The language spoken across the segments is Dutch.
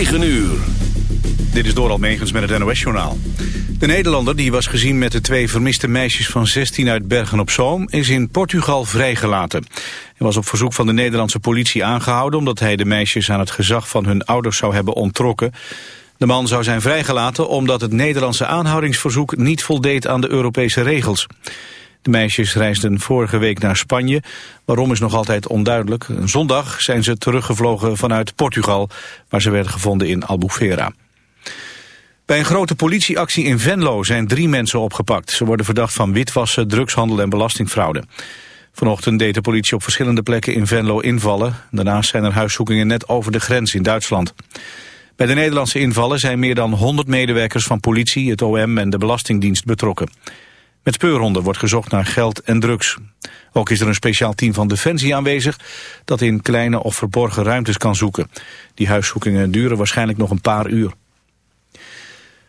9 uur. Dit is Doral Megens met het NOS-journaal. De Nederlander die was gezien met de twee vermiste meisjes van 16 uit Bergen-op-Zoom... is in Portugal vrijgelaten. Hij was op verzoek van de Nederlandse politie aangehouden... omdat hij de meisjes aan het gezag van hun ouders zou hebben ontrokken. De man zou zijn vrijgelaten omdat het Nederlandse aanhoudingsverzoek... niet voldeed aan de Europese regels. De meisjes reisden vorige week naar Spanje. Waarom is nog altijd onduidelijk. Zondag zijn ze teruggevlogen vanuit Portugal... waar ze werden gevonden in Albufeira. Bij een grote politieactie in Venlo zijn drie mensen opgepakt. Ze worden verdacht van witwassen, drugshandel en belastingfraude. Vanochtend deed de politie op verschillende plekken in Venlo invallen. Daarnaast zijn er huiszoekingen net over de grens in Duitsland. Bij de Nederlandse invallen zijn meer dan 100 medewerkers van politie, het OM en de Belastingdienst betrokken. Met speurhonden wordt gezocht naar geld en drugs. Ook is er een speciaal team van Defensie aanwezig... dat in kleine of verborgen ruimtes kan zoeken. Die huiszoekingen duren waarschijnlijk nog een paar uur.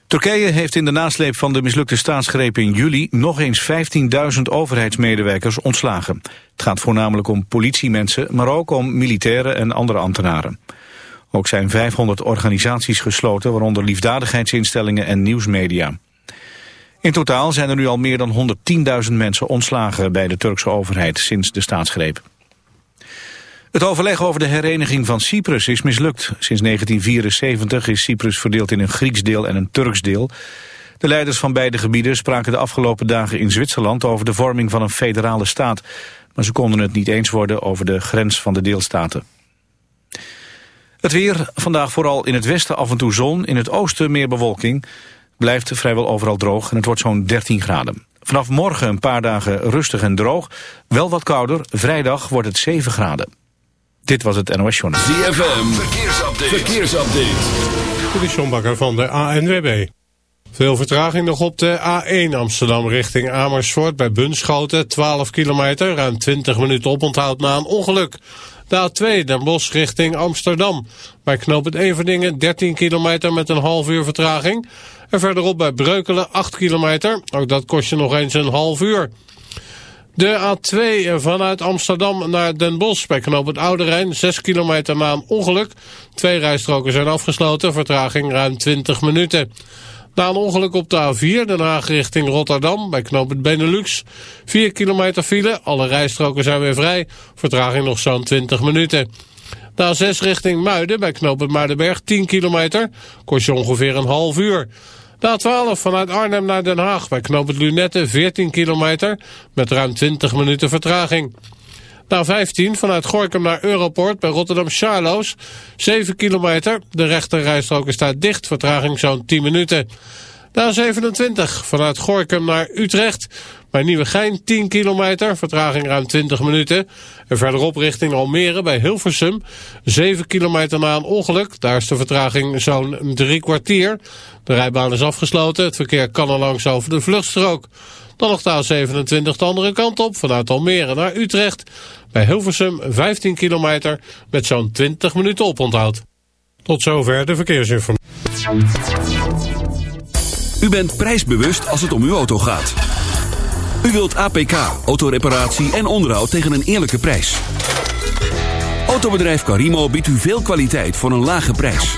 Turkije heeft in de nasleep van de mislukte staatsgreep in juli... nog eens 15.000 overheidsmedewerkers ontslagen. Het gaat voornamelijk om politiemensen, maar ook om militairen en andere ambtenaren. Ook zijn 500 organisaties gesloten, waaronder liefdadigheidsinstellingen en nieuwsmedia. In totaal zijn er nu al meer dan 110.000 mensen ontslagen bij de Turkse overheid sinds de staatsgreep. Het overleg over de hereniging van Cyprus is mislukt. Sinds 1974 is Cyprus verdeeld in een Grieks deel en een Turks deel. De leiders van beide gebieden spraken de afgelopen dagen in Zwitserland over de vorming van een federale staat. Maar ze konden het niet eens worden over de grens van de deelstaten. Het weer, vandaag vooral in het westen af en toe zon, in het oosten meer bewolking blijft vrijwel overal droog en het wordt zo'n 13 graden. Vanaf morgen een paar dagen rustig en droog. Wel wat kouder. Vrijdag wordt het 7 graden. Dit was het NOS Journal. ZFM, verkeersupdate. verkeersupdate. Dit is John Bakker van de ANWB. Veel vertraging nog op de A1 Amsterdam richting Amersfoort bij Bunschoten. 12 kilometer, ruim 20 minuten oponthoud na een ongeluk. De A2 Den Bosch richting Amsterdam. Bij knoop het Everdingen 13 kilometer met een half uur vertraging. En verderop bij Breukelen 8 kilometer. Ook dat kost je nog eens een half uur. De A2 vanuit Amsterdam naar Den Bosch bij knoop het Oude Rijn. 6 kilometer na een ongeluk. Twee rijstroken zijn afgesloten. Vertraging ruim 20 minuten. Na een ongeluk op de A4, Den Haag richting Rotterdam, bij knoop het Benelux. 4 kilometer file, alle rijstroken zijn weer vrij. Vertraging nog zo'n 20 minuten. Na 6 richting Muiden, bij knoop het Muidenberg, 10 kilometer. Kost je ongeveer een half uur. De A12 vanuit Arnhem naar Den Haag, bij knoop het Lunette, 14 kilometer. Met ruim 20 minuten vertraging. Na 15 vanuit Gorkum naar Europort bij Rotterdam Charloes. 7 kilometer. De rechterrijstrook is daar dicht. Vertraging zo'n 10 minuten. Na 27 vanuit Gorkum naar Utrecht. Bij Nieuwegein 10 kilometer. Vertraging ruim 20 minuten. En verderop richting Almere bij Hilversum. 7 kilometer na een ongeluk. Daar is de vertraging zo'n drie kwartier. De rijbaan is afgesloten. Het verkeer kan er langs over de vluchtstrook. Dan nog de A27 de andere kant op, vanuit Almere naar Utrecht. Bij Hilversum 15 kilometer met zo'n 20 minuten oponthoud. Tot zover de verkeersinformatie. U bent prijsbewust als het om uw auto gaat. U wilt APK, autoreparatie en onderhoud tegen een eerlijke prijs. Autobedrijf Carimo biedt u veel kwaliteit voor een lage prijs.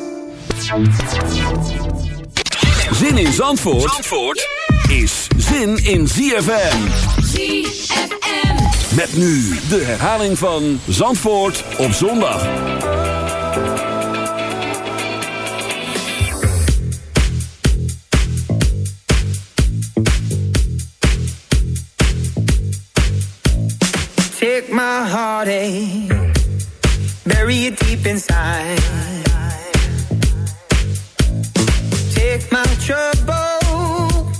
Zin in Zandvoort, Zandvoort is zin in ZFM. ZFM. Met nu de herhaling van Zandvoort op zondag. Take my heartache, bury it deep inside. take my trouble,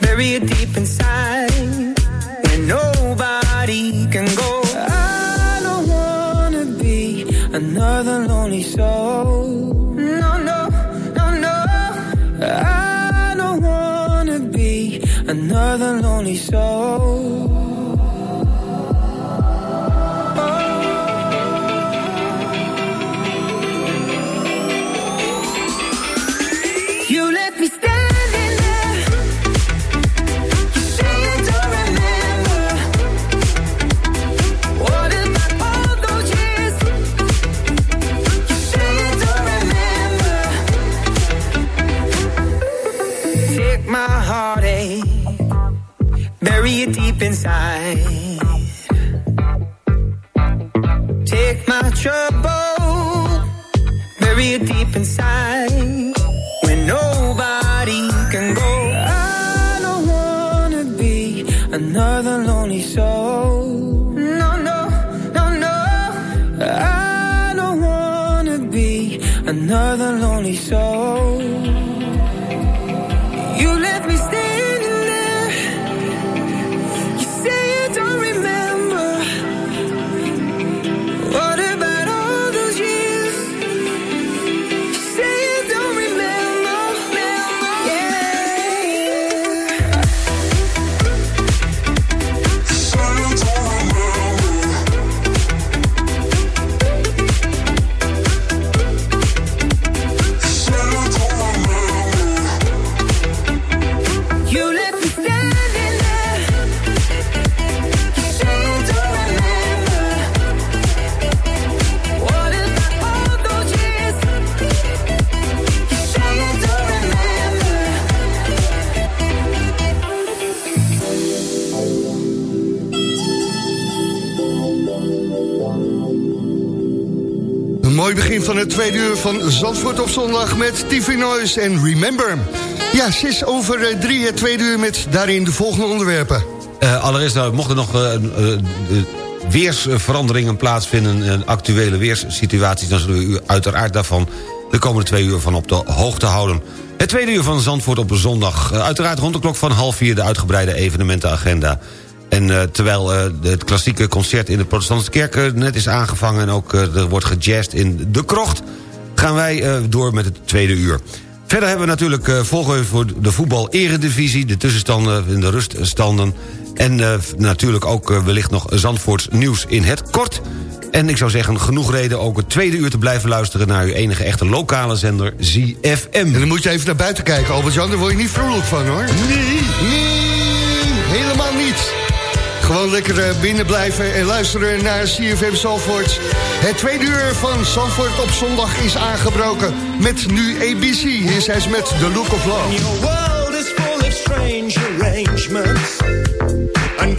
bury it deep inside, where nobody can go. I don't wanna be another lonely soul. No, no, no, no. I don't wanna be another lonely soul. Inside. Van Zandvoort op zondag met TV Noise en Remember. Ja, zes over eh, drie het tweede uur met daarin de volgende onderwerpen. Eh, allereerst, nou, mochten nog eh, eh, eh, weersveranderingen plaatsvinden... en actuele weerssituaties... dan zullen we u uiteraard daarvan de komende twee uur van op de hoogte houden. Het tweede uur van Zandvoort op zondag. Uiteraard rond de klok van half vier de uitgebreide evenementenagenda. En terwijl het klassieke concert in de protestantse kerk net is aangevangen... en ook er wordt gejazzed in de krocht... gaan wij eh, door met het tweede uur. Verder hebben we natuurlijk eh, volgen voor de voetbal-eredivisie... de tussenstanden in de ruststanden... en eh, natuurlijk ook wellicht nog Zandvoorts nieuws in het kort... En ik zou zeggen, genoeg reden ook het tweede uur te blijven luisteren... naar uw enige echte lokale zender, ZFM. En dan moet je even naar buiten kijken, Albert-Jan, daar word je niet vrolijk van, hoor. Nee, nee. Gewoon lekker eh, binnen blijven en luisteren naar CFM Zandvoort. Het tweede uur van Zandvoort op zondag is aangebroken met nu ABC. Hier zijn ze met The Look of Love. Your world is full of strange arrangements, and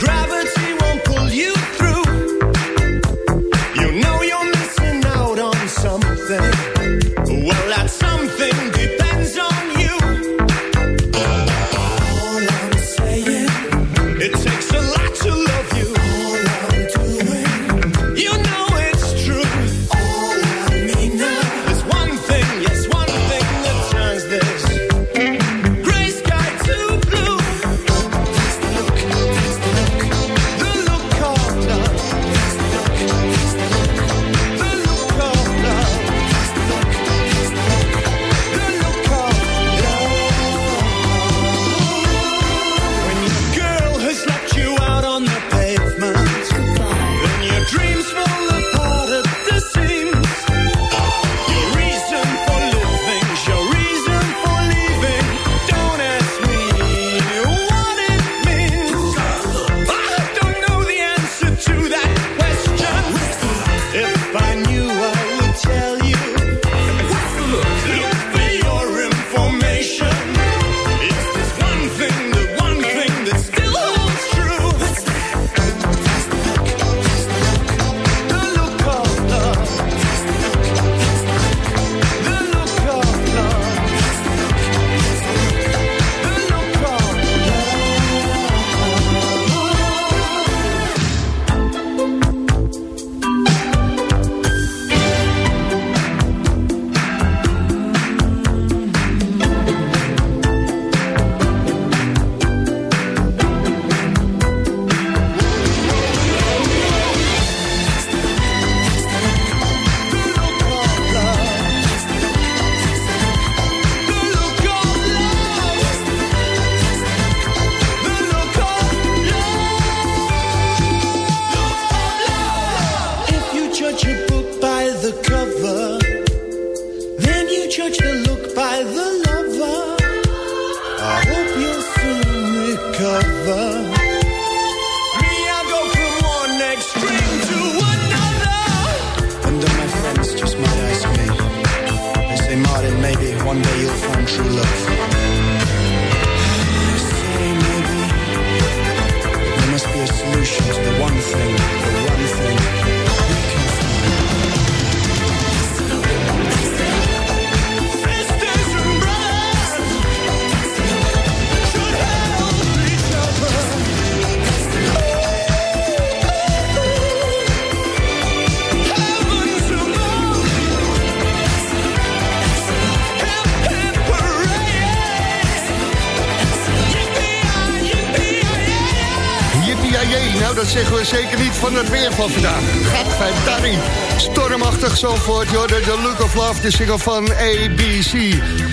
dat zeggen we zeker niet van het weer van vandaag. Gadverdarrie. Stormachtig zo voort, joh. De Look of Love, de single van ABC.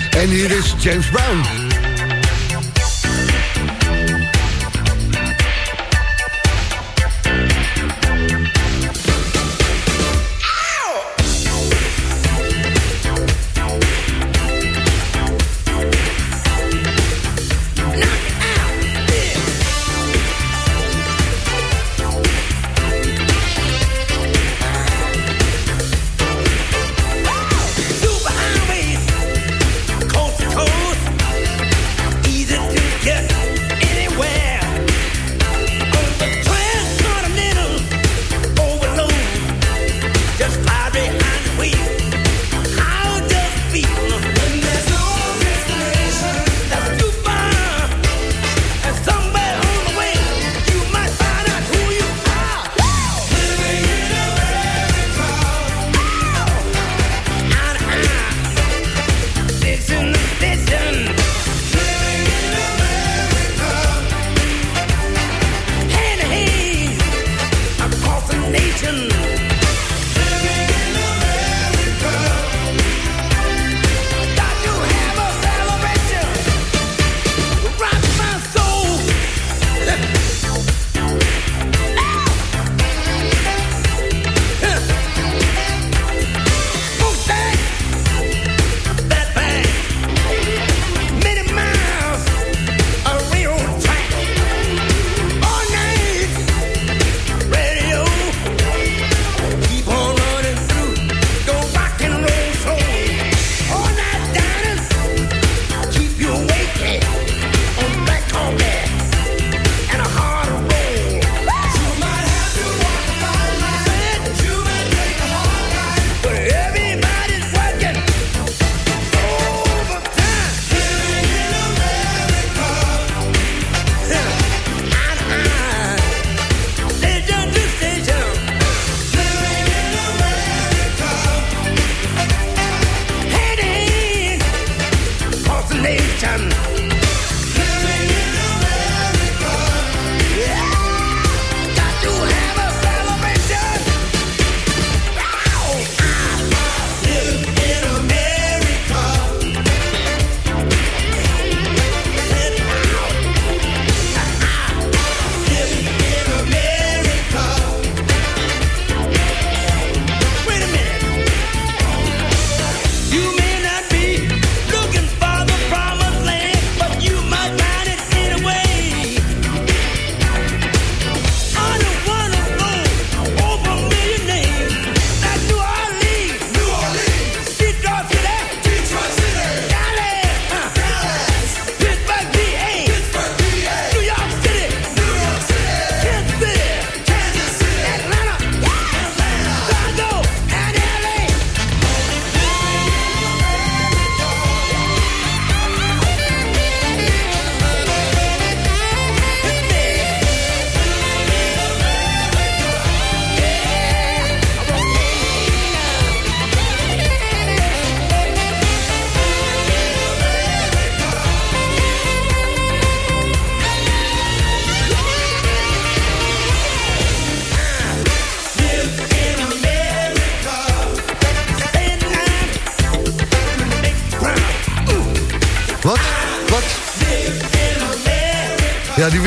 En hier is James Brown.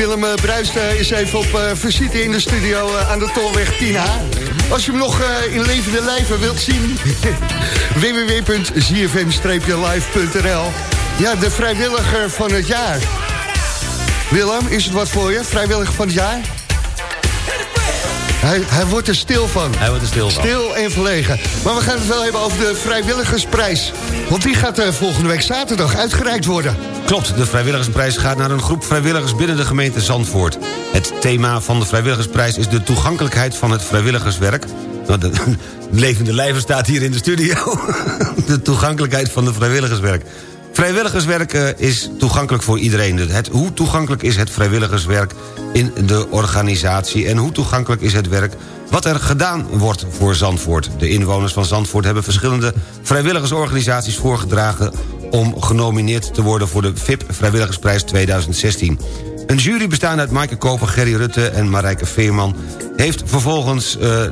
Willem eh, Bruist eh, is even op eh, visite in de studio aan de Tolweg 10A. Als je hem nog in levende lijven wilt zien, www.zfm-live.nl Ja, de vrijwilliger van het jaar. Willem, is het wat voor je? Vrijwilliger van het jaar? Hij, hij, wordt er stil van. Hij wordt er stil van. Stil en verlegen. Maar we gaan het wel hebben over de vrijwilligersprijs. Want die gaat volgende week zaterdag uitgereikt worden. Klopt, de vrijwilligersprijs gaat naar een groep vrijwilligers binnen de gemeente Zandvoort. Het thema van de vrijwilligersprijs is de toegankelijkheid van het vrijwilligerswerk. Nou, De levende lijver staat hier in de studio. De toegankelijkheid van het vrijwilligerswerk. Vrijwilligerswerk eh, is toegankelijk voor iedereen. Het, hoe toegankelijk is het vrijwilligerswerk in de organisatie... en hoe toegankelijk is het werk wat er gedaan wordt voor Zandvoort. De inwoners van Zandvoort hebben verschillende vrijwilligersorganisaties voorgedragen... om genomineerd te worden voor de VIP Vrijwilligersprijs 2016. Een jury bestaande uit Maaike Koper, Gerry Rutte en Marijke Veerman... heeft vervolgens eh,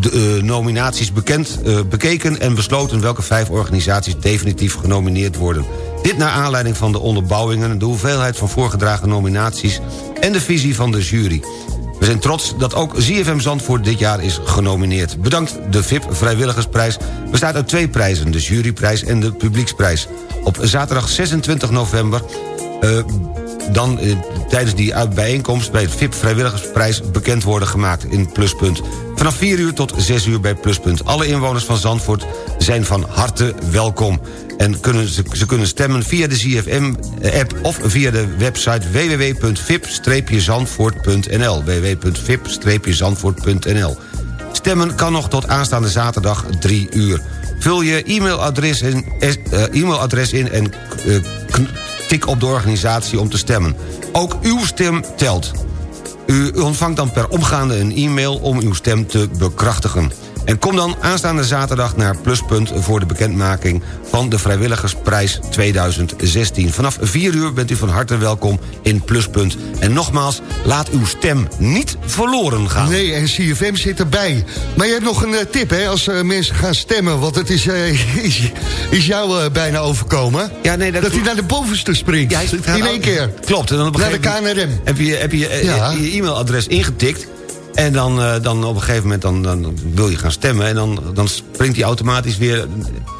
de eh, nominaties bekend, eh, bekeken... en besloten welke vijf organisaties definitief genomineerd worden. Dit naar aanleiding van de onderbouwingen... de hoeveelheid van voorgedragen nominaties... en de visie van de jury. We zijn trots dat ook ZFM Zandvoort dit jaar is genomineerd. Bedankt, de VIP Vrijwilligersprijs bestaat uit twee prijzen... de juryprijs en de publieksprijs. Op zaterdag 26 november... eh, dan eh, tijdens die bijeenkomst bij het VIP Vrijwilligersprijs bekend worden gemaakt in Pluspunt. Vanaf 4 uur tot 6 uur bij Pluspunt. Alle inwoners van Zandvoort zijn van harte welkom. En kunnen, ze, ze kunnen stemmen via de ZFM-app of via de website www.vip-zandvoort.nl www.vip-zandvoort.nl Stemmen kan nog tot aanstaande zaterdag 3 uur. Vul je e-mailadres in, eh, e-mailadres in en eh, tik op de organisatie om te stemmen. Ook uw stem telt. U ontvangt dan per omgaande een e-mail om uw stem te bekrachtigen. En kom dan aanstaande zaterdag naar Pluspunt... voor de bekendmaking van de Vrijwilligersprijs 2016. Vanaf 4 uur bent u van harte welkom in Pluspunt. En nogmaals, laat uw stem niet verloren gaan. Nee, en CFM zit erbij. Maar je hebt nog een eh, tip, hè, als eh, mensen gaan stemmen. Want het is, eh, is, is jou bijna overkomen. Ja, nee, dat- dat hij naar de bovenste springt. Ja, in één keer. Klopt. En dan op een Naar de KNRM. Heb je heb je, Ja. je e-mailadres ingetikt... En dan, eh, dan op een gegeven moment dan, dan wil je gaan stemmen... en dan, dan springt hij automatisch weer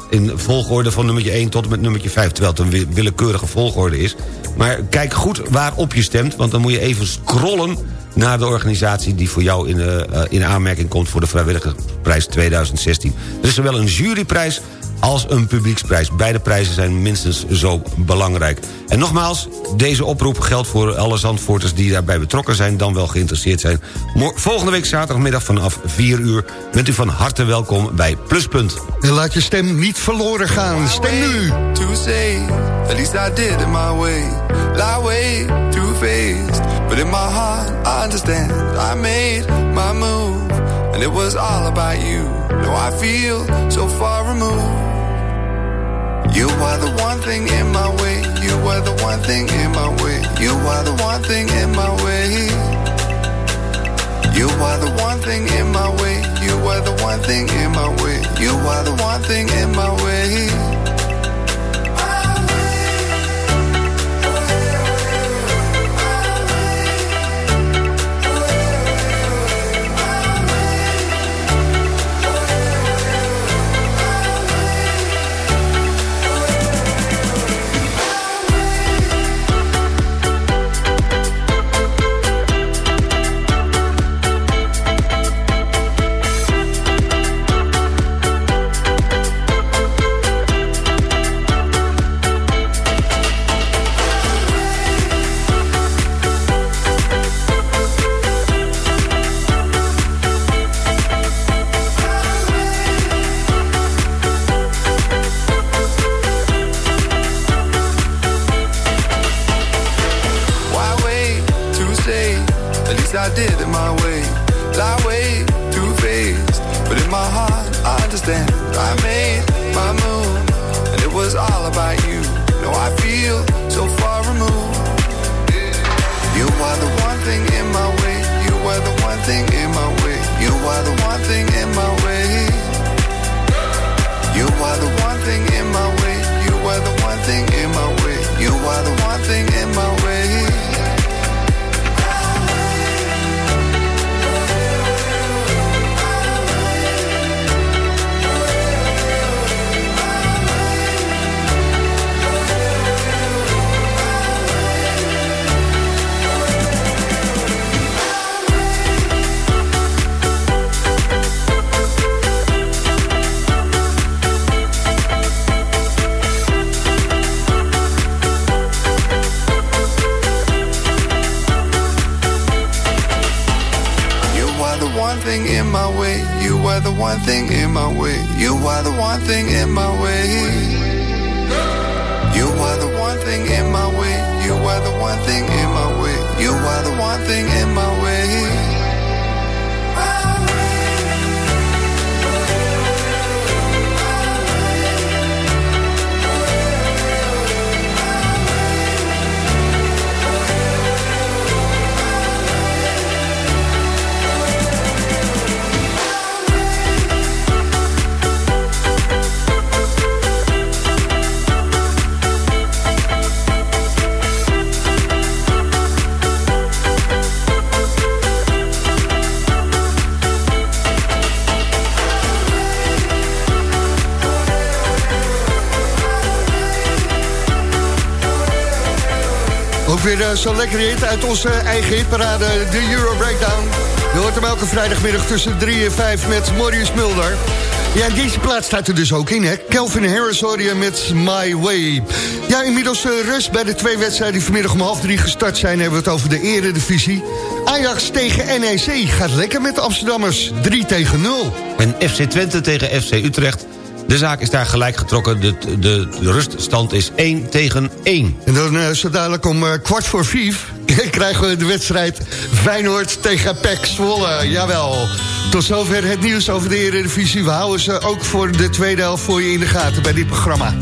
in volgorde van nummertje 1 tot en met nummertje 5... terwijl het een wi- willekeurige volgorde is. Maar kijk goed waarop je stemt... want dan moet je even scrollen naar de organisatie... die voor jou in, eh, eh, in aanmerking komt voor de Vrijwilligersprijs 2016. Er is zowel een juryprijs als een publieksprijs. Beide prijzen zijn minstens zo belangrijk. En nogmaals, deze oproep geldt voor alle Zandvoorters... die daarbij betrokken zijn, dan wel geïnteresseerd zijn. Volgende week zaterdagmiddag vanaf 4 uur... bent u van harte welkom bij Pluspunt. En laat je stem niet verloren gaan. Stem nu. to say, at least I did it my way. Lie way too faced, but in my heart I understand. I made my move, and it was all about you. Now I feel so far removed. You are the one thing in my way. You are the one thing in my way. You are the one thing in my way. You are the one thing in my way. You are the one thing in my way. You are the one thing in my way. Zo'n lekkere uit onze eigen hitparade, de Euro Breakdown. Je hoort hem elke vrijdagmiddag tussen 3 en 5 met Maurice Mulder. Ja, deze plaats staat er dus ook in, hè. Kelvin Harris met My Way. Ja, inmiddels eh, rust bij de twee wedstrijden die vanmiddag om half drie gestart zijn... hebben we het over de eredivisie. Ajax tegen NEC gaat lekker met de Amsterdammers. 3 tegen 0. En FC Twente tegen FC Utrecht. De zaak is daar gelijk getrokken. De, de, ruststand is 1 tegen 1. En dan eh, zo dadelijk om eh, kwart voor vijf... krijgen we de wedstrijd Feyenoord tegen PEC Zwolle. Jawel. Tot zover het nieuws over de Eredivisie. We houden ze ook voor de tweede helft voor je in de gaten bij dit programma.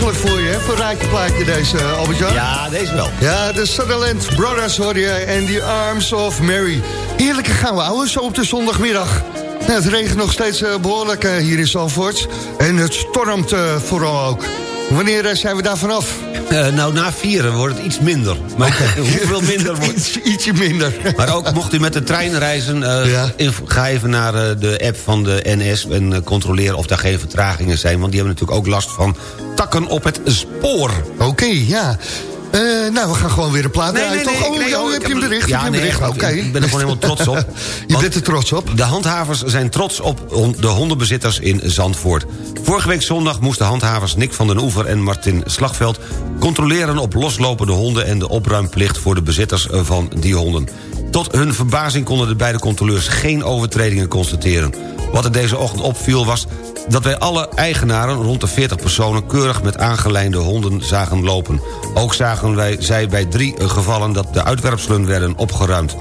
Makkelijk voor je, hè? Voor rijtje plaatje deze, uh, Albert-Jan. Ja, deze wel. Ja, de Sutherland Brothers hoor je en The Arms of Mary. Heerlijke gaan we houden, zo op de zondagmiddag. Het regent nog steeds eh, behoorlijk eh, hier in Zandvoort. En het stormt eh, vooral ook. Wanneer eh, zijn we daar vanaf? Eh, nou, na vieren wordt het iets minder. Maar hoeveel minder wordt Iets, ietsje minder. Maar ook mocht u met de trein reizen, eh, Ja. ga even naar eh, de app van de NS... en eh, controleer of daar geen vertragingen zijn. Want die hebben natuurlijk ook last van takken op het spoor. Oké, ja. Eh, nou, we gaan gewoon weer een plaat draaien, toch? Oh, nee, oh, heb je hem heb- bericht? Ja, heb je hem nee, bericht? Oké. ik ben er gewoon helemaal trots op. je bent er trots op? De handhavers zijn trots op de hondenbezitters in Zandvoort. Vorige week zondag moesten handhavers Nick van den Oever en Martin Slagveld... controleren op loslopende honden en de opruimplicht voor de bezitters eh, van die honden. Tot hun verbazing konden de beide controleurs geen overtredingen constateren. Wat er deze ochtend opviel was dat wij alle eigenaren, rond de 40 personen... keurig met aangelijnde honden zagen lopen. Ook zagen wij zij bij drie gevallen dat de uitwerpselen werden opgeruimd.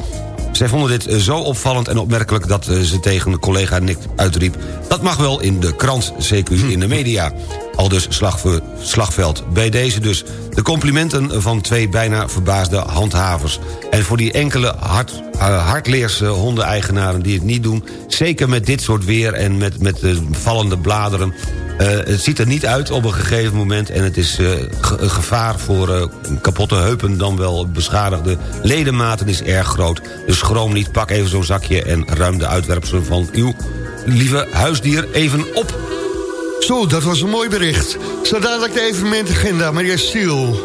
Zij vonden dit eh, zo opvallend en opmerkelijk dat eh, ze tegen collega Nick uitriep... dat mag wel in de krant, CQ in de media. Al dus slagve- slagveld. Bij deze dus de complimenten van twee bijna verbaasde handhavers. En voor die enkele hard, uh, hardleerse hondeneigenaren die het niet doen... zeker met dit soort weer en met, met de vallende bladeren... Uh, het ziet er niet uit op een gegeven moment... en het is ge een gevaar voor kapotte heupen... dan wel beschadigde ledematen is erg groot. Dus schroom niet, pak even zo'n zakje... en ruim de uitwerpselen van uw lieve huisdier even op. Zo, dat was een mooi bericht. Zo dadelijk de evenementagenda, Maria Stiel.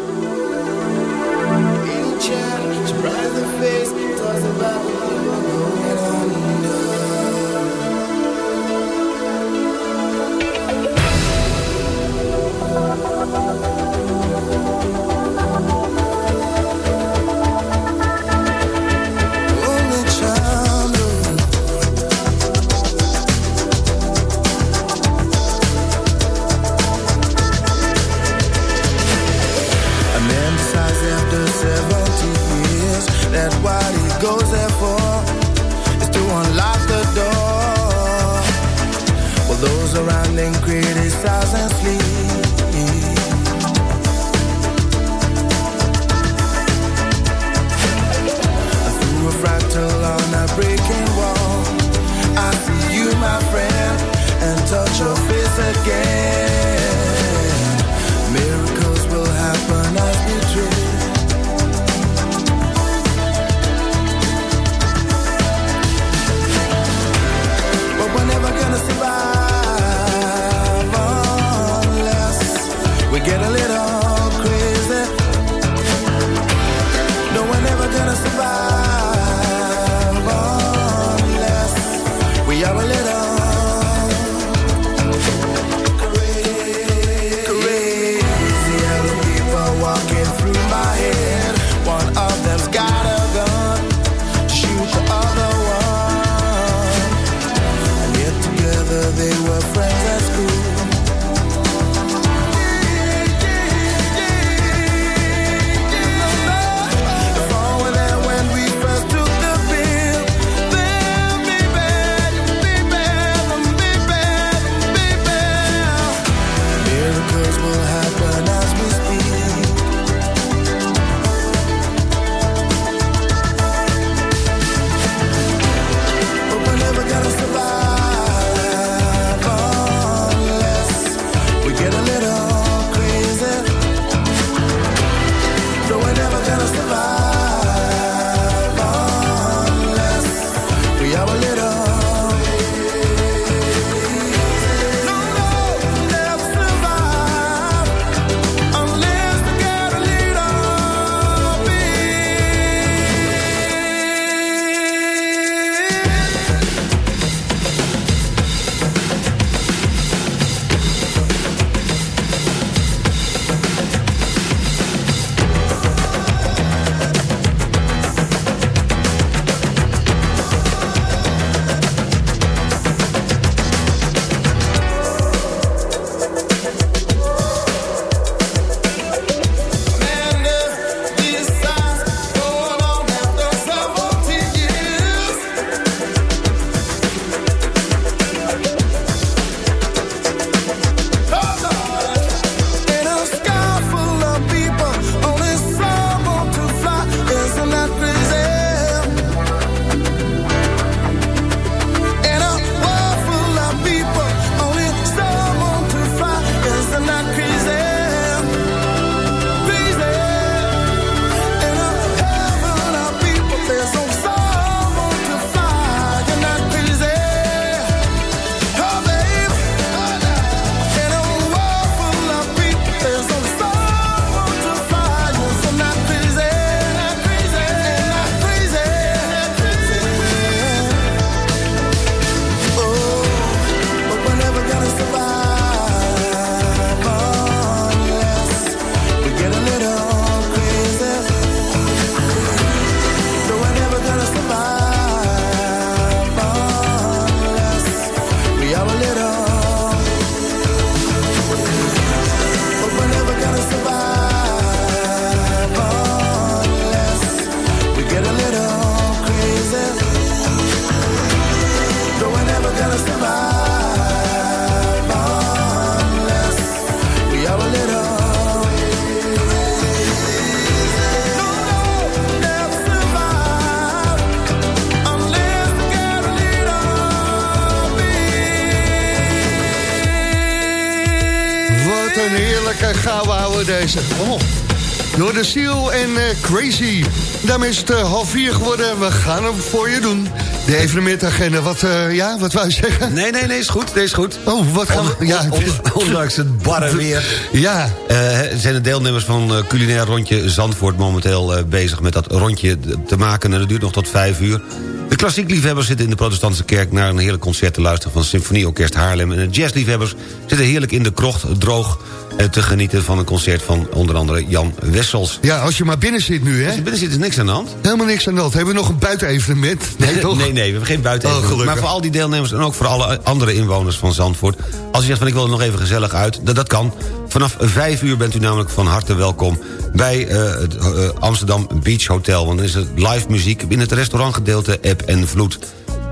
Crazy. Daarmee is het eh, half vier geworden. We gaan hem voor je doen. De evenementagenda, wat, eh, ja, wat wou je zeggen? Nee, nee, nee, is goed, nee, is goed. Oh, wat gaan we... Ja, On- on- ondanks het barre weer ja, eh, zijn de deelnemers van culinair rondje Zandvoort momenteel bezig met dat rondje te maken. En dat duurt nog tot vijf uur. De klassiekliefhebbers zitten in de protestantse kerk... naar een heerlijk concert te luisteren van Symfonieorkest Haarlem. En de jazzliefhebbers zitten heerlijk in de krocht droog... eh, te genieten van een concert van onder andere Jan Wessels. ja, als je maar binnen zit nu, hè? Als je binnen zit is niks aan de hand. Helemaal niks aan de hand. Hebben we nog een buitenevenement? Nee, toch? Nee, nee, we hebben geen buiten. Oh, maar voor al die deelnemers en ook voor alle andere inwoners van Zandvoort. Als u zegt van ik wil er nog even gezellig uit, dat, dat kan. Vanaf vijf uur bent u namelijk van harte welkom bij eh, het eh, Amsterdam Beach Hotel. Want dan is het live muziek in het restaurantgedeelte App en Vloed.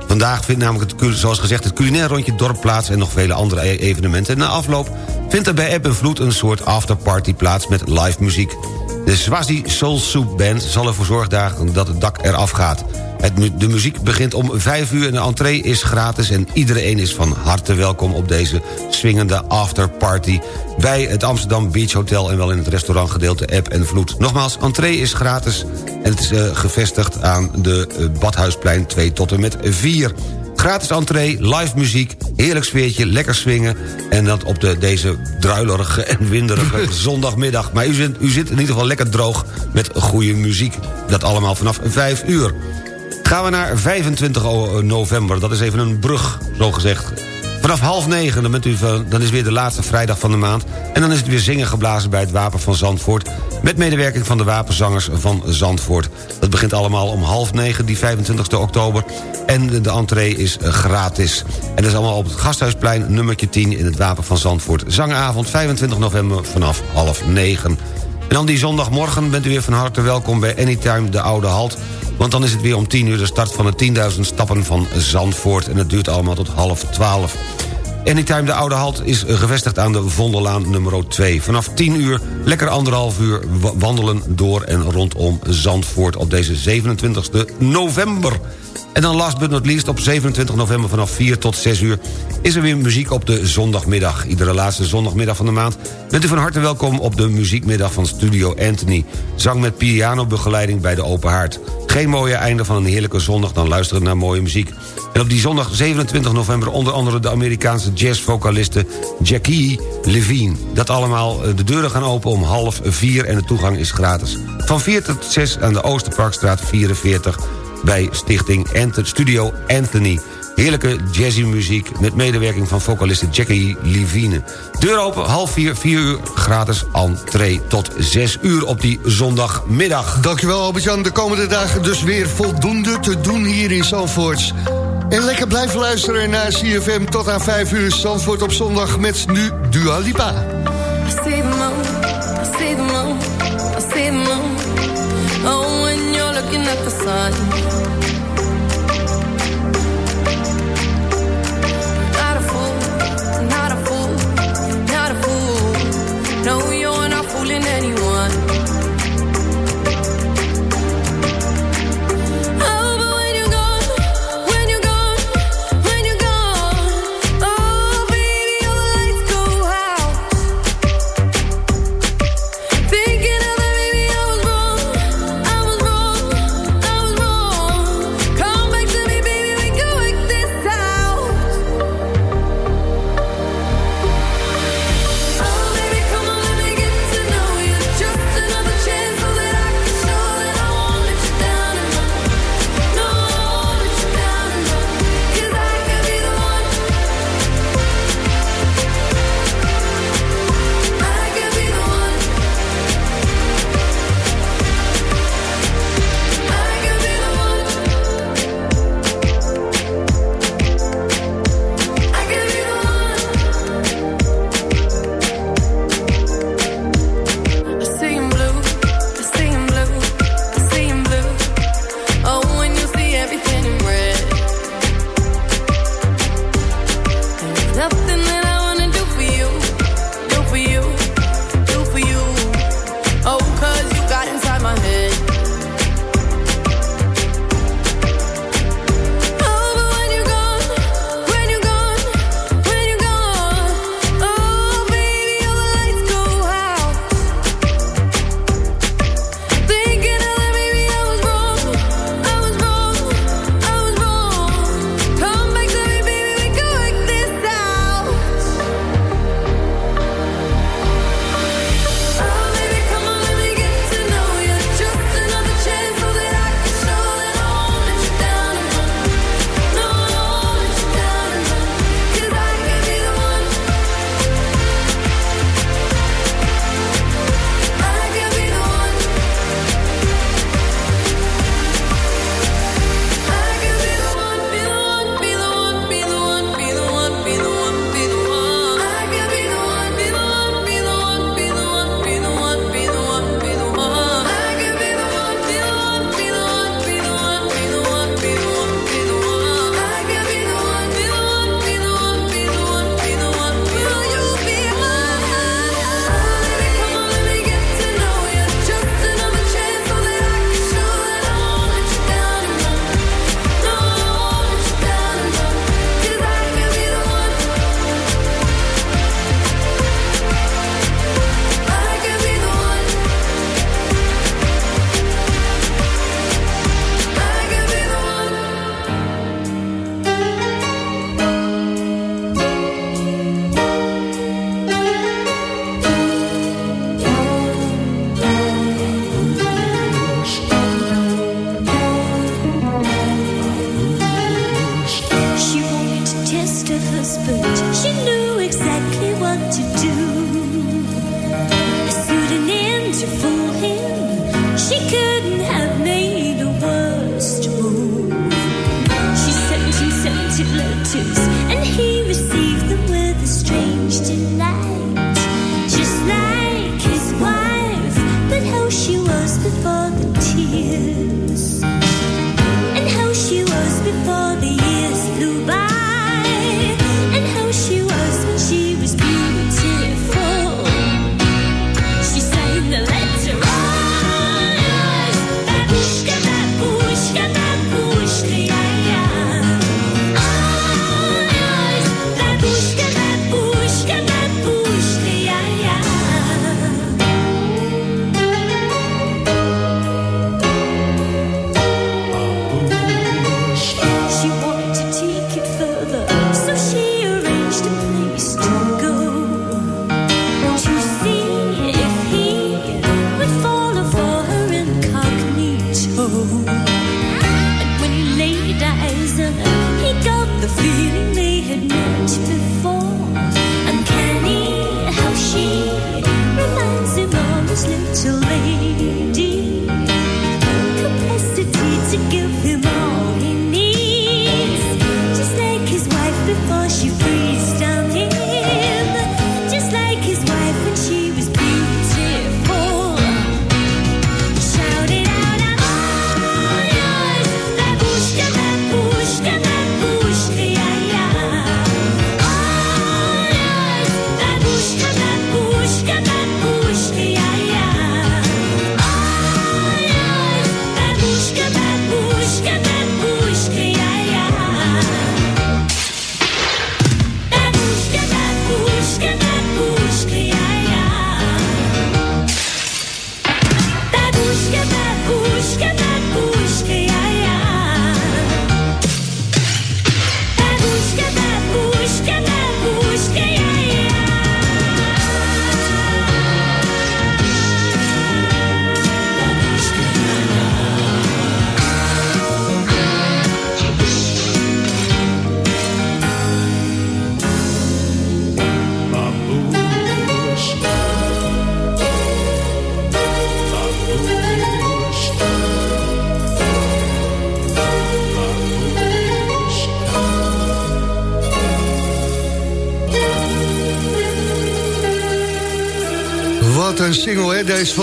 Vandaag vindt namelijk, het, zoals gezegd, het culinair rondje dorp plaats... en nog vele andere e- evenementen. En na afloop vindt er bij App en Vloed een soort afterparty plaats met live muziek. De Swazi Soul Soup Band zal ervoor zorgen dat het dak eraf gaat. Het, de muziek begint om 5 uur en de entree is gratis... en iedereen is van harte welkom op deze swingende afterparty... bij het Amsterdam Beach Hotel en wel in het restaurantgedeelte App en Vloed. Nogmaals, entree is gratis en het is eh, gevestigd aan de eh, Badhuisplein 2 tot en met 4... Gratis entree, live muziek, heerlijk sfeertje, lekker swingen... en dat op de, deze druilerige en winderige zondagmiddag. Maar u zit, u zit in ieder geval lekker droog met goede muziek. Dat allemaal vanaf 5 uur. Gaan we naar 25 o- november, dat is even een brug, zo gezegd. Vanaf half negen, dan, bent u dan is weer de laatste vrijdag van de maand... en dan is het weer zingen geblazen bij het Wapen van Zandvoort... met medewerking van de wapenzangers van Zandvoort. Dat begint allemaal om half negen, die 25 oktober... en de, entree is gratis. En dat is allemaal op het Gasthuisplein, nummertje 10... in het Wapen van Zandvoort. Zangavond 25 november vanaf half negen. En dan die zondagmorgen bent u weer van harte welkom bij Anytime de Oude Halt... want dan is het weer om 10 uur de start van de 10.000 stappen van Zandvoort... en het duurt allemaal tot half 12. Anytime de Oude Halt is gevestigd aan de Vondellaan nummer 2. Vanaf 10 uur, lekker anderhalf uur wa- wandelen door en rondom Zandvoort... op deze 27 november. En dan last but not least, op 27 november vanaf 4 tot 6 uur... is er weer muziek op de zondagmiddag. Iedere laatste zondagmiddag van de maand... bent u van harte welkom op de muziekmiddag van Studio Anthony. Zang met pianobegeleiding bij de Open Haard. Geen mooie einde van een heerlijke zondag dan luisteren naar mooie muziek. En op die zondag 27 november onder andere de Amerikaanse jazzvocaliste Jackie Levine. Dat allemaal, eh, de deuren gaan open om half vier en de toegang is gratis. Van 4 tot 6 aan de Oosterparkstraat 44 bij Stichting Ant Studio Anthony. Heerlijke jazzy muziek met medewerking van vocaliste Jackie Levine. Deur open, half vier, vier uur, gratis entree tot zes uur op die zondagmiddag. Dankjewel Albert-Jan. De komende dagen dus weer voldoende te doen hier in Zandvoort. En lekker blijven luisteren naar CFM tot aan 5 uur. Zandvoort op zondag met nu Dua Lipa. I see the moon, I see the moon, I see the moon. Oh, looking at the sun. Not a fool, not a fool, not a fool. No, you're not fooling anyone.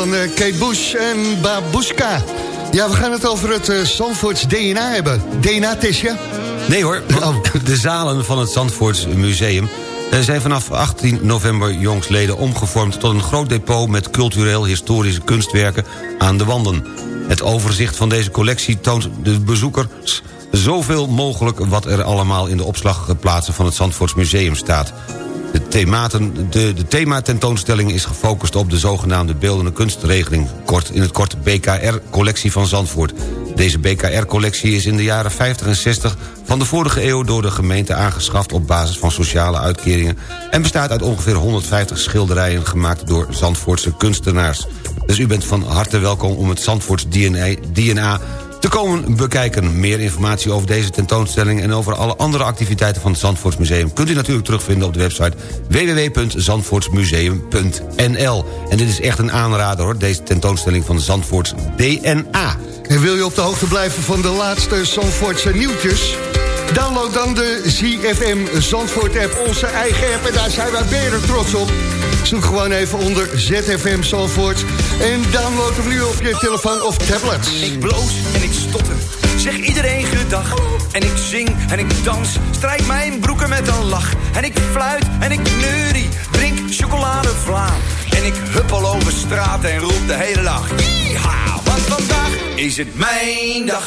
Van eh, Kate Bush en Babushka. Ja, we gaan het over het eh Zandvoorts DNA hebben. DNA-testje? Nee hoor, Oh. de zalen van het Zandvoorts Museum... eh, zijn vanaf 18 november jongsleden omgevormd... tot een groot depot met cultureel-historische kunstwerken aan de wanden. Het overzicht van deze collectie toont de bezoekers zoveel mogelijk... wat er allemaal in de opslagplaatsen van het Zandvoorts Museum staat. Thematen, de, de thematentoonstelling is gefocust op de zogenaamde beeldende kunstregeling... Kort, in het kort BKR-collectie van Zandvoort. Deze BKR-collectie is in de jaren 50 en 60 van de vorige eeuw... door de gemeente aangeschaft op basis van sociale uitkeringen... en bestaat uit ongeveer 150 schilderijen gemaakt door Zandvoortse kunstenaars. Dus u bent van harte welkom om het Zandvoorts DNA, DNA te komen bekijken. Meer informatie over deze tentoonstelling... en over alle andere activiteiten van het Zandvoortsmuseum... kunt u natuurlijk terugvinden op de website www.zandvoortsmuseum.nl. En dit is echt een aanrader, hoor, deze tentoonstelling van Zandvoorts DNA. En wil je op de hoogte blijven van de laatste Zandvoortse nieuwtjes? Download dan de ZFM Zandvoort app, onze eigen app. En daar zijn wij beren trots op. Zoek gewoon even onder ZFM Zandvoort. En download hem nu op je telefoon of tablet. Ik bloos en ik stotter, zeg iedereen gedag. En ik zing en ik dans, strijk mijn broeken met een lach. En ik fluit en ik neurie, drink chocoladevla. En ik huppel over straat en roep de hele dag. Yeeha, want vandaag is het mijn dag.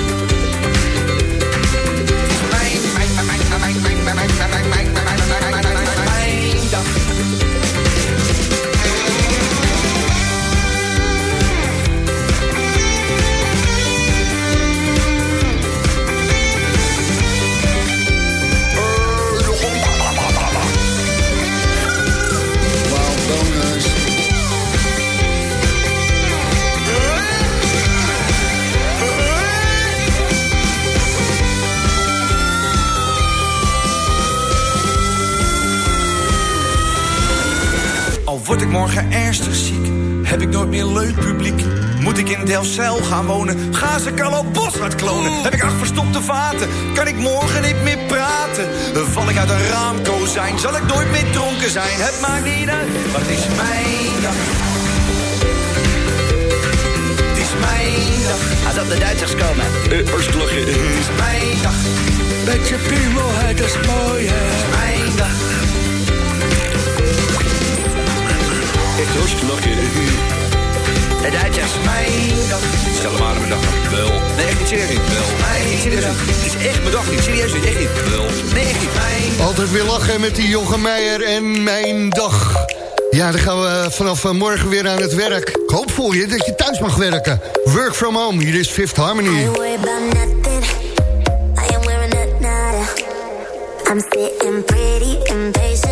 Delfzijl gaan wonen, ga ze Carlo Boshart klonen. Heb ik acht verstopte vaten, kan ik morgen niet meer praten. Val ik uit een raamkozijn, zal ik nooit meer dronken zijn. Het maakt niet uit, maar het is mijn dag. Het is mijn dag. Als op de Duitsers komen. Uh, Oostlachen. Het is mijn dag. Met je piemelheid is mooi, hè. Het is mijn dag. Echt Oostlachen. De Duitsers. Mijn dag. Stel maar mijn dag. Wel. Nee, echt niet serieus niet. Wel. Nee, niet serieus niet. Het is echt mijn dag niet. Serieus niet. Echt niet. Wel. Nee, echt niet. Mijn Altijd weer lachen met die Jochem Meijer en mijn dag. Ja, dan gaan we vanaf eh, morgen weer aan het werk. Ik hoop voor je dat je thuis mag werken. Work from home, hier is Fifth Harmony. I am wearing a nada. I'm sitting pretty impatient,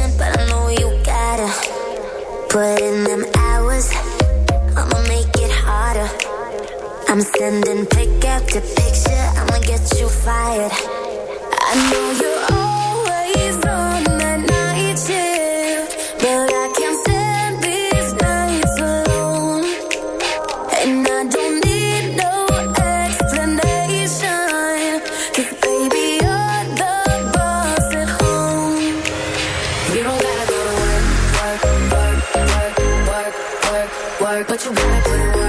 I'm sending pick after picture. I'ma get you fired. I know you're always on night shift, but I can't stand these nights alone. And I don't need no baby, you're the boss at home. You don't gotta go to work, work, work, work, work. But you gotta put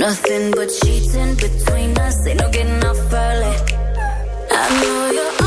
Nothing but cheating between us, ain't no getting off early. I know you're.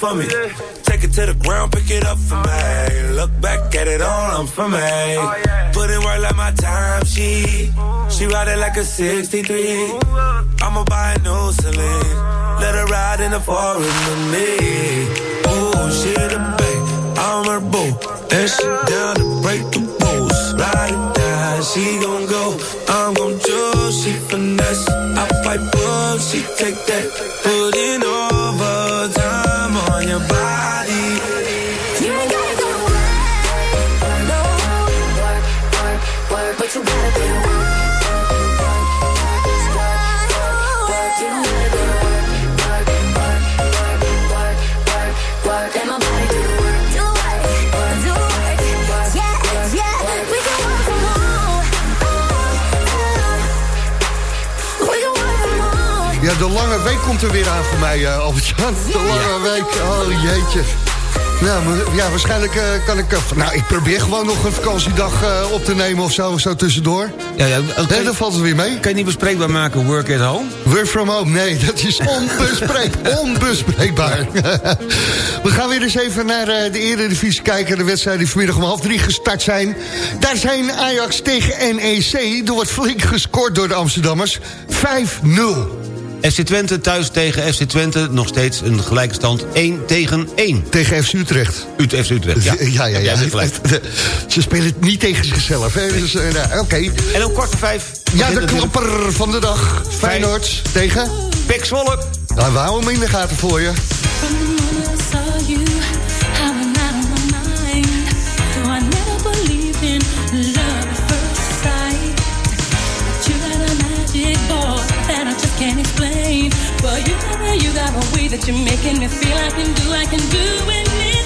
For me. Take it to the ground, pick it up for me. Look back at it all, I'm for me. Put in work like my time, she she ride it like a 63. I'ma buy a new Celine. Let her ride in the forest with me. Oh, she the babe, I'm her boo. And she down de lange week komt er weer aan voor mij, eh Albert-Jan. De lange week, oh jeetje. Nou, ja, waarschijnlijk eh, kan ik... eh, nou, ik probeer gewoon nog een vakantiedag op te nemen of zo, zo tussendoor. Ja, ja, Nee, dan valt het weer mee. Kan je niet bespreekbaar maken work at home? Work from home, nee, dat is onbespreek, onbespreekbaar. We gaan weer eens even naar de Eredivisie kijken. De wedstrijden die vanmiddag om half drie gestart zijn. Daar zijn Ajax tegen NEC. Er wordt flink gescoord door de Amsterdammers. 5-0. FC Twente thuis tegen FC Twente. Nog steeds een gelijke stand 1 tegen 1. Tegen FC Utrecht. Ut FC Utrecht, ja. ja, ja. Ja. Ze spelen het niet tegen zichzelf. hè. Dus, eh, nou, Oké. En om kwart voor vijf... Ja, de klapper van de dag. Feyenoord tegen... Pek Zwolle. Nou, we houden hem in de gaten voor je. Can't explain. But you you got a way that you're making me feel I can do, I can do anything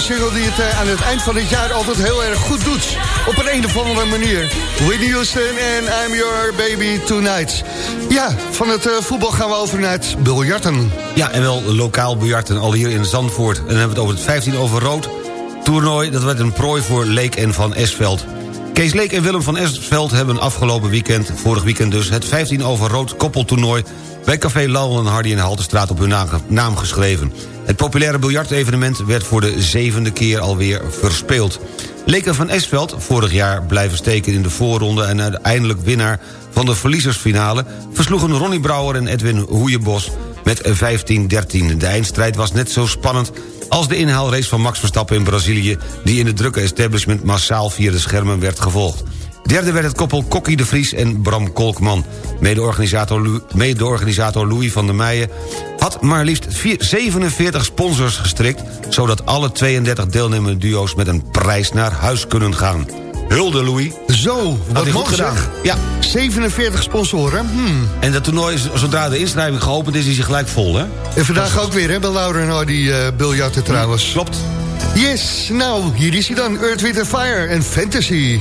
single die het eh, aan het eind van het jaar altijd heel erg goed doet. Op een, een of andere manier. Whitney Houston en I'm Your Baby Tonight. Ja, van het eh, voetbal gaan we over naar het biljarten. Ja, en wel lokaal biljarten, al hier in Zandvoort. En dan hebben we het over het 15 over rood toernooi. Dat werd een prooi voor Leek en Van Esveld. Kees Leek en Willem van Esveld hebben afgelopen weekend... vorig weekend dus, het 15 over rood koppeltoernooi... bij Café Lal en Hardy in de Haltestraat op hun naam geschreven. Het populaire biljartevenement werd voor de zevende keer alweer verspeeld. Leek en Van Esveld, vorig jaar blijven steken in de voorronde... en uiteindelijk winnaar van de verliezersfinale... versloegen Ronnie Brouwer en Edwin Hoeienbos met 15-13. De eindstrijd was net zo spannend als de inhaalrace van Max Verstappen in Brazilië... die in het drukke establishment massaal via de schermen werd gevolgd. Derde werd het koppel Kokkie de Vries en Bram Kolkman. Mede-organisator Mede-organisator Louis van der Meijen had maar liefst vier- 47 sponsors gestrikt... zodat alle 32 deelnemende duo's met een prijs naar huis kunnen gaan. Hulde, Louis. Zo, wat goed gedaan. zeg. Ja. 47 sponsoren. Hmm. En dat toernooi, is, zodra de inschrijving geopend is, is hij gelijk vol, hè? En vandaag ook weer, hè, bij Laura en Hardy eh biljarten trouwens. Klopt. Yes, nou, hier is hij dan. Earth, Wind Fire en Fantasy.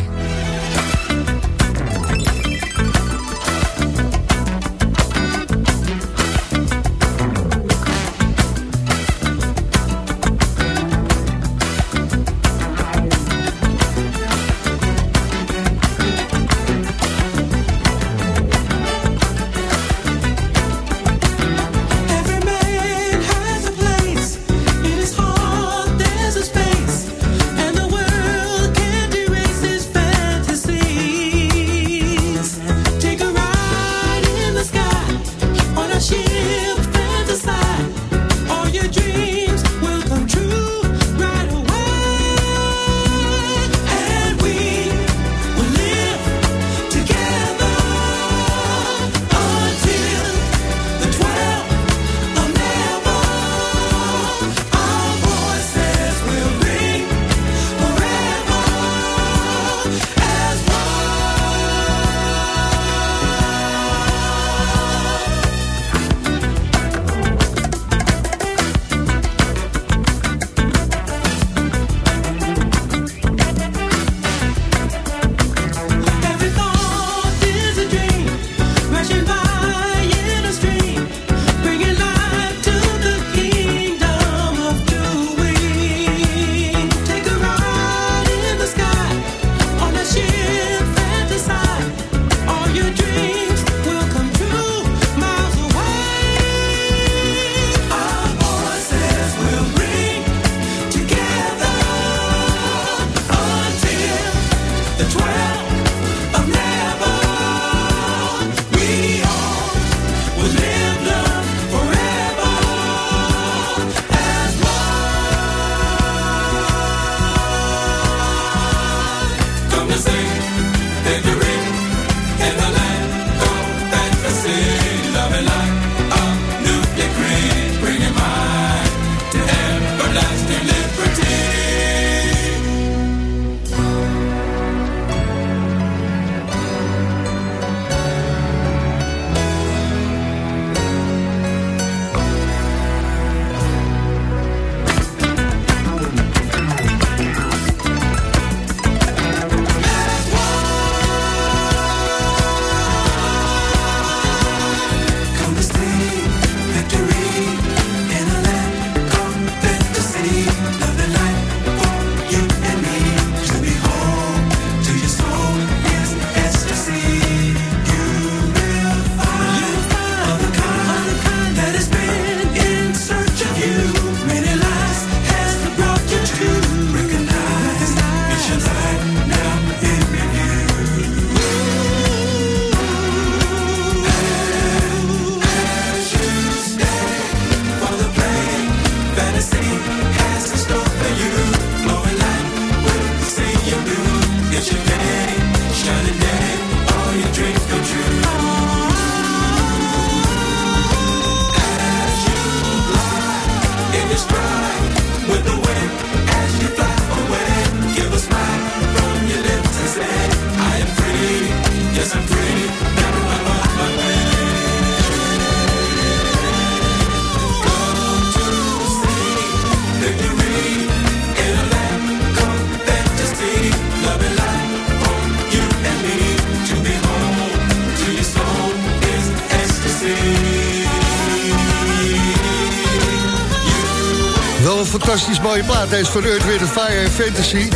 Fantastisch mooie plaat. Deze van Earth, Wind Fire Fantasy.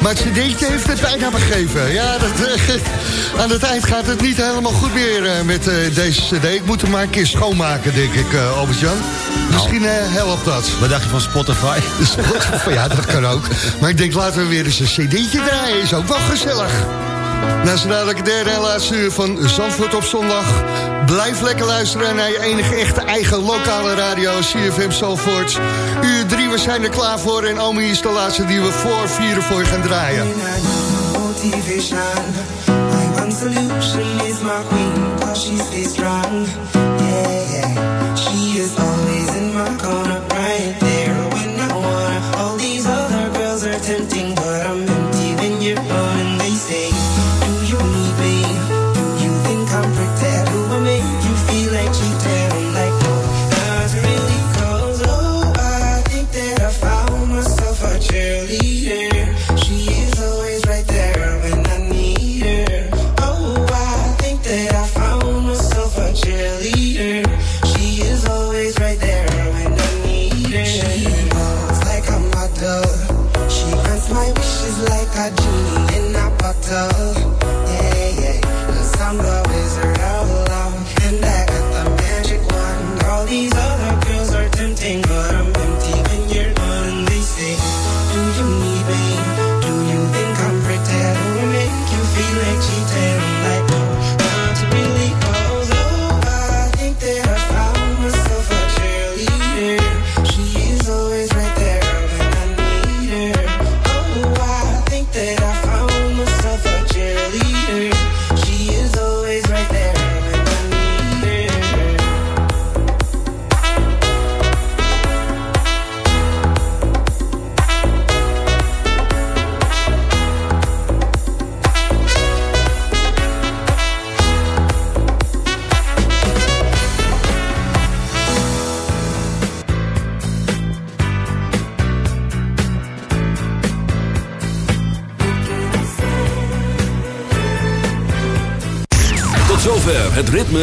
Maar het cd'tje heeft het bijna begeven. Ja, dat, eh, aan het eind gaat het niet helemaal goed meer eh, met eh, deze cd. Ik moet hem maar een keer schoonmaken, denk ik, Albert-Jan. Misschien eh, helpt dat. Wat dacht je van Spotify? Spotify, ja, dat kan ook. Maar ik denk, laten we weer eens een cd'tje draaien. Is ook wel gezellig. Na z'n dadelijk derde en laatste uur van Zandvoort op zondag. Blijf lekker luisteren naar je enige echte eigen lokale radio, CFM Zandvoort. Uur drie, we zijn er klaar voor. En Omi is de laatste die we voor vieren voor je gaan draaien. she is always in my